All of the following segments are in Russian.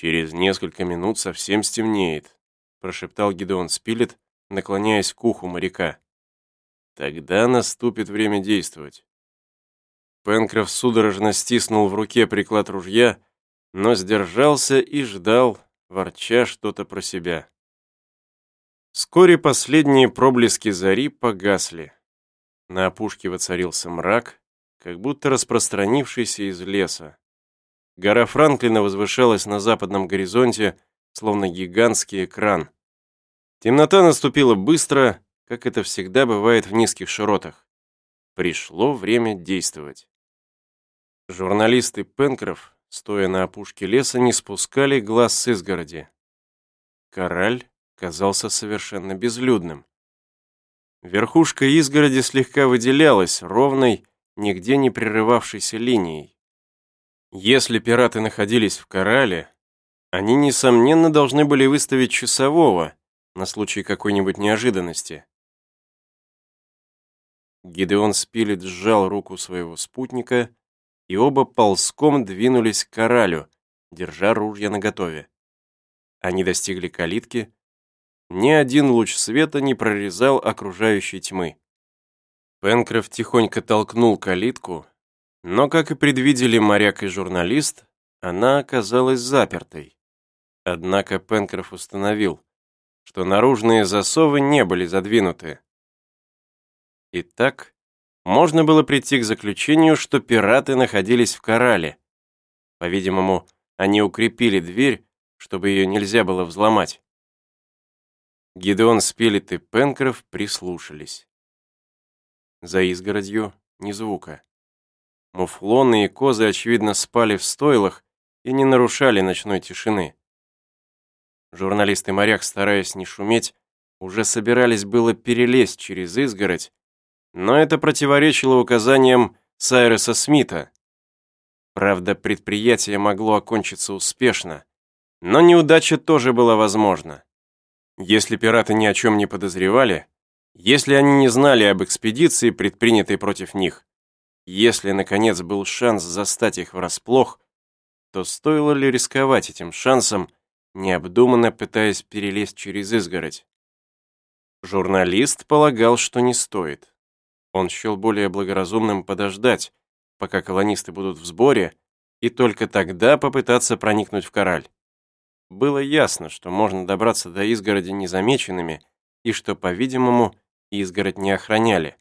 «Через несколько минут совсем стемнеет», — прошептал Гидеон Спилет, наклоняясь к уху моряка. «Тогда наступит время действовать». Пенкроф судорожно стиснул в руке приклад ружья, но сдержался и ждал, ворча что-то про себя. Вскоре последние проблески зари погасли. На опушке воцарился мрак, как будто распространившийся из леса. Гора Франклина возвышалась на западном горизонте, словно гигантский экран. Темнота наступила быстро, как это всегда бывает в низких широтах. Пришло время действовать. Журналисты Пенкроф, стоя на опушке леса, не спускали глаз с изгороди. Кораль казался совершенно безлюдным. Верхушка изгороди слегка выделялась ровной, нигде не прерывавшейся линией. Если пираты находились в корале, они, несомненно, должны были выставить часового на случай какой-нибудь неожиданности. Гидеон Спилет сжал руку своего спутника, и оба ползком двинулись к коралю, держа ружья наготове. Они достигли калитки, ни один луч света не прорезал окружающей тьмы. Пенкроф тихонько толкнул калитку, но, как и предвидели моряк и журналист, она оказалась запертой. Однако Пенкроф установил, что наружные засовы не были задвинуты. Итак, можно было прийти к заключению, что пираты находились в корале. По-видимому, они укрепили дверь, чтобы ее нельзя было взломать. Гидеон Спилет и Пенкроф прислушались. За изгородью ни звука. Муфлоны и козы, очевидно, спали в стойлах и не нарушали ночной тишины. Журналист и моряк, стараясь не шуметь, уже собирались было перелезть через изгородь, но это противоречило указаниям Сайреса Смита. Правда, предприятие могло окончиться успешно, но неудача тоже была возможна. Если пираты ни о чем не подозревали, если они не знали об экспедиции, предпринятой против них, если, наконец, был шанс застать их врасплох, то стоило ли рисковать этим шансом, необдуманно пытаясь перелезть через изгородь? Журналист полагал, что не стоит. Он счел более благоразумным подождать, пока колонисты будут в сборе, и только тогда попытаться проникнуть в кораль. Было ясно, что можно добраться до изгороди незамеченными и что, по-видимому, изгородь не охраняли.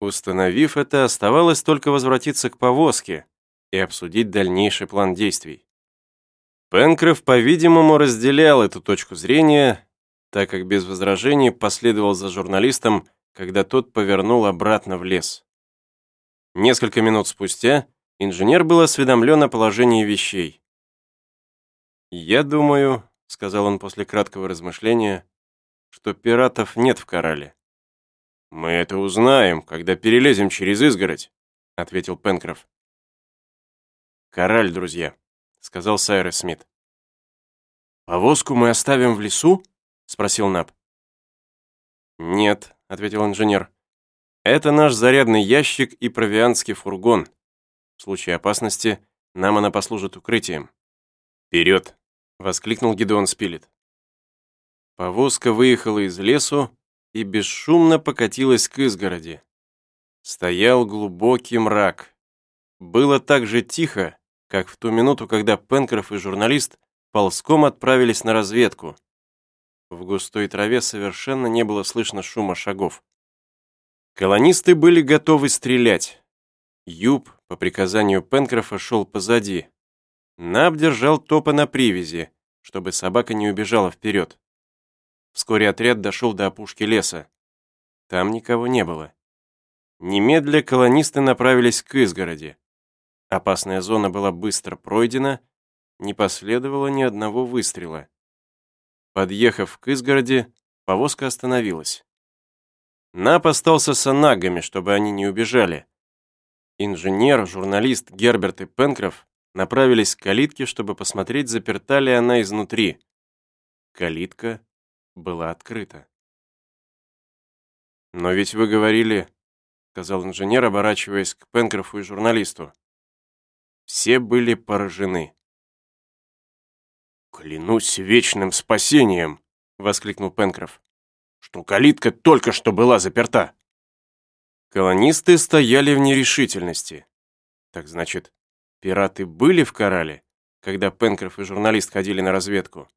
Установив это, оставалось только возвратиться к повозке и обсудить дальнейший план действий. Пенкроф, по-видимому, разделял эту точку зрения, так как без возражений последовал за журналистом, когда тот повернул обратно в лес. Несколько минут спустя инженер был осведомлен о положении вещей. «Я думаю», — сказал он после краткого размышления, «что пиратов нет в корале». «Мы это узнаем, когда перелезем через изгородь», — ответил Пенкроф. «Кораль, друзья», — сказал Сайрес Смит. «Повозку мы оставим в лесу?» — спросил Наб. «Нет», — ответил инженер. «Это наш зарядный ящик и провианский фургон. В случае опасности нам она послужит укрытием». «Вперед!» — воскликнул Гидеон Спилет. Повозка выехала из лесу и бесшумно покатилась к изгороди. Стоял глубокий мрак. Было так же тихо, как в ту минуту, когда Пенкроф и журналист ползком отправились на разведку. В густой траве совершенно не было слышно шума шагов. Колонисты были готовы стрелять. Юб, по приказанию Пенкрофа, шел позади. Наб держал топа на привязи, чтобы собака не убежала вперед. Вскоре отряд дошел до опушки леса. Там никого не было. Немедля колонисты направились к изгороди. Опасная зона была быстро пройдена, не последовало ни одного выстрела. Подъехав к изгороди, повозка остановилась. Нап остался с анагами, чтобы они не убежали. Инженер, журналист Герберт и Пенкроф направились к калитке, чтобы посмотреть, заперта ли она изнутри. Калитка была открыта. «Но ведь вы говорили», — сказал инженер, оборачиваясь к Пенкрофу и журналисту. Все были поражены. «Клянусь вечным спасением!» — воскликнул Пенкроф. «Что калитка только что была заперта!» Колонисты стояли в нерешительности. Так значит, пираты были в Корале, когда Пенкроф и журналист ходили на разведку?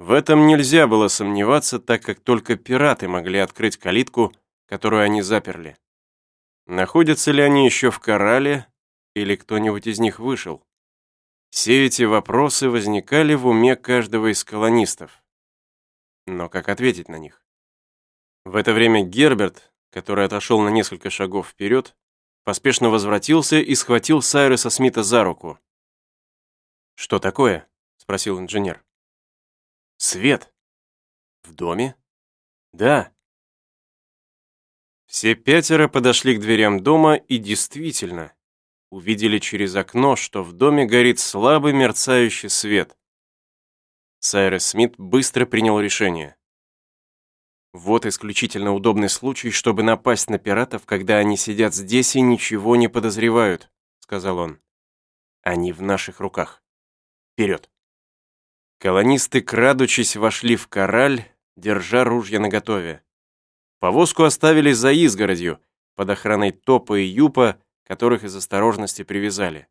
В этом нельзя было сомневаться, так как только пираты могли открыть калитку, которую они заперли. Находятся ли они еще в Корале, или кто-нибудь из них вышел? Все эти вопросы возникали в уме каждого из колонистов. Но как ответить на них? В это время Герберт, который отошел на несколько шагов вперед, поспешно возвратился и схватил Сайреса Смита за руку. «Что такое?» — спросил инженер. «Свет». «В доме?» «Да». Все пятеро подошли к дверям дома и действительно увидели через окно, что в доме горит слабый мерцающий свет. Сайрес Смит быстро принял решение. Вот исключительно удобный случай, чтобы напасть на пиратов, когда они сидят здесь и ничего не подозревают, сказал он. Они в наших руках. Вперед. Колонисты, крадучись, вошли в кораль, держа ружья наготове. Повозку оставили за изгородью, под охраной Топа и Юпа, которых из осторожности привязали.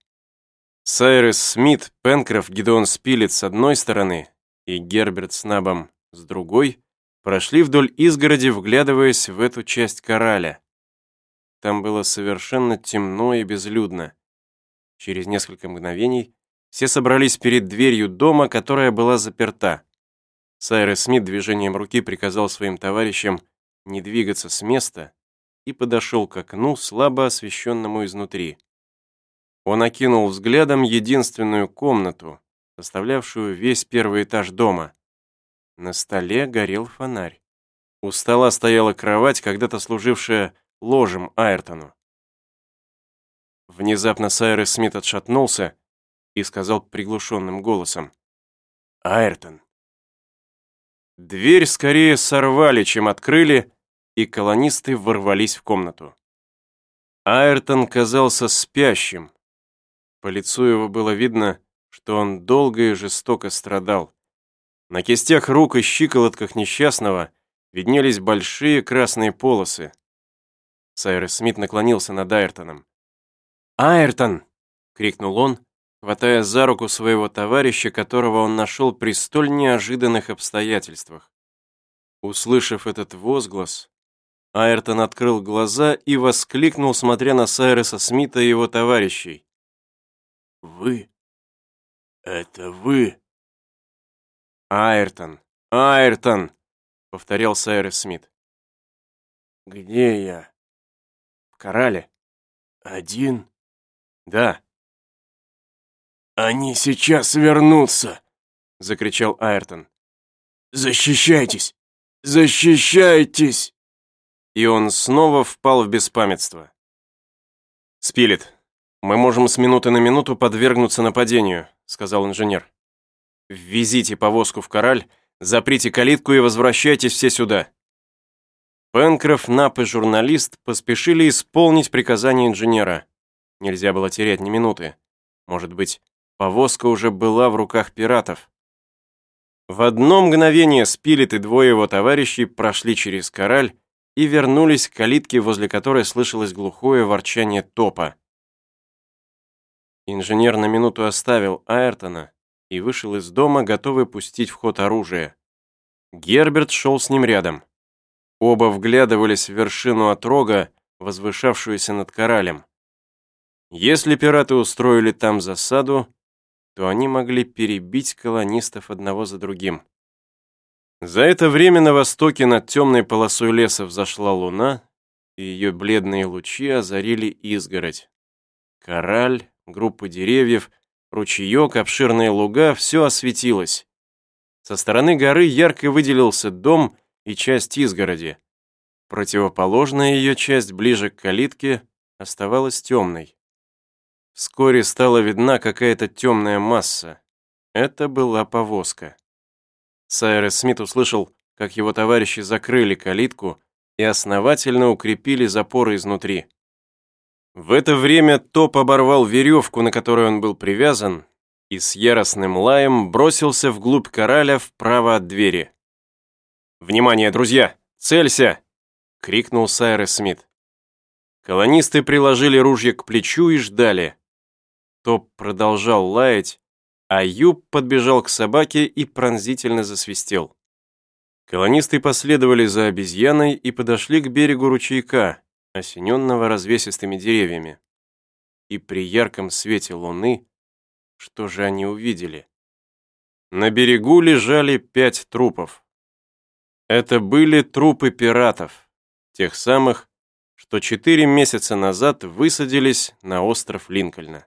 Сайрес Смит, Пенкроф, Гидеон Спилет с одной стороны и Герберт с Набом с другой прошли вдоль изгороди, вглядываясь в эту часть кораля. Там было совершенно темно и безлюдно. Через несколько мгновений все собрались перед дверью дома, которая была заперта. Сайрес Смит движением руки приказал своим товарищам не двигаться с места и подошел к окну, слабо освещенному изнутри. Он окинул взглядом единственную комнату, составлявшую весь первый этаж дома. На столе горел фонарь. У стола стояла кровать, когда-то служившая ложем Айртону. Внезапно Сайрес Смит отшатнулся и сказал приглушенным голосом. «Айртон». Дверь скорее сорвали, чем открыли, и колонисты ворвались в комнату. Айртон казался спящим. По лицу его было видно, что он долго и жестоко страдал. На кистях рук и щиколотках несчастного виднелись большие красные полосы. Сайрес Смит наклонился над Айртоном. «Айртон!» — крикнул он, хватая за руку своего товарища, которого он нашел при столь неожиданных обстоятельствах. Услышав этот возглас, Айртон открыл глаза и воскликнул, смотря на Сайреса Смита и его товарищей. «Вы? Это вы?» «Айртон! Айртон!» — повторял Сайрес Смит. «Где я?» «В Корале». «Один?» «Да». «Они сейчас вернутся!» — закричал Айртон. «Защищайтесь! Защищайтесь!» и он снова впал в беспамятство. «Спилет, мы можем с минуты на минуту подвергнуться нападению», сказал инженер. «Ввезите повозку в Кораль, заприте калитку и возвращайтесь все сюда». Пенкроф, Нап и журналист поспешили исполнить приказание инженера. Нельзя было терять ни минуты. Может быть, повозка уже была в руках пиратов. В одно мгновение Спилет и двое его товарищей прошли через Кораль и вернулись к калитке, возле которой слышалось глухое ворчание топа. Инженер на минуту оставил Айртона и вышел из дома, готовый пустить в ход оружие. Герберт шел с ним рядом. Оба вглядывались в вершину отрога, возвышавшуюся над коралем. Если пираты устроили там засаду, то они могли перебить колонистов одного за другим. За это время на востоке над темной полосой леса взошла луна, и ее бледные лучи озарили изгородь. Кораль, группы деревьев, ручеек, обширные луга — все осветилось. Со стороны горы ярко выделился дом и часть изгороди. Противоположная ее часть, ближе к калитке, оставалась темной. Вскоре стала видна какая-то темная масса. Это была повозка. Сайрес Смит услышал, как его товарищи закрыли калитку и основательно укрепили запоры изнутри. В это время Топ оборвал веревку, на которой он был привязан, и с яростным лаем бросился вглубь кораля вправо от двери. «Внимание, друзья! Целься!» — крикнул Сайрес Смит. Колонисты приложили ружья к плечу и ждали. Топ продолжал лаять, а Юб подбежал к собаке и пронзительно засвистел. Колонисты последовали за обезьяной и подошли к берегу ручейка, осененного развесистыми деревьями. И при ярком свете луны, что же они увидели? На берегу лежали пять трупов. Это были трупы пиратов, тех самых, что четыре месяца назад высадились на остров Линкольна.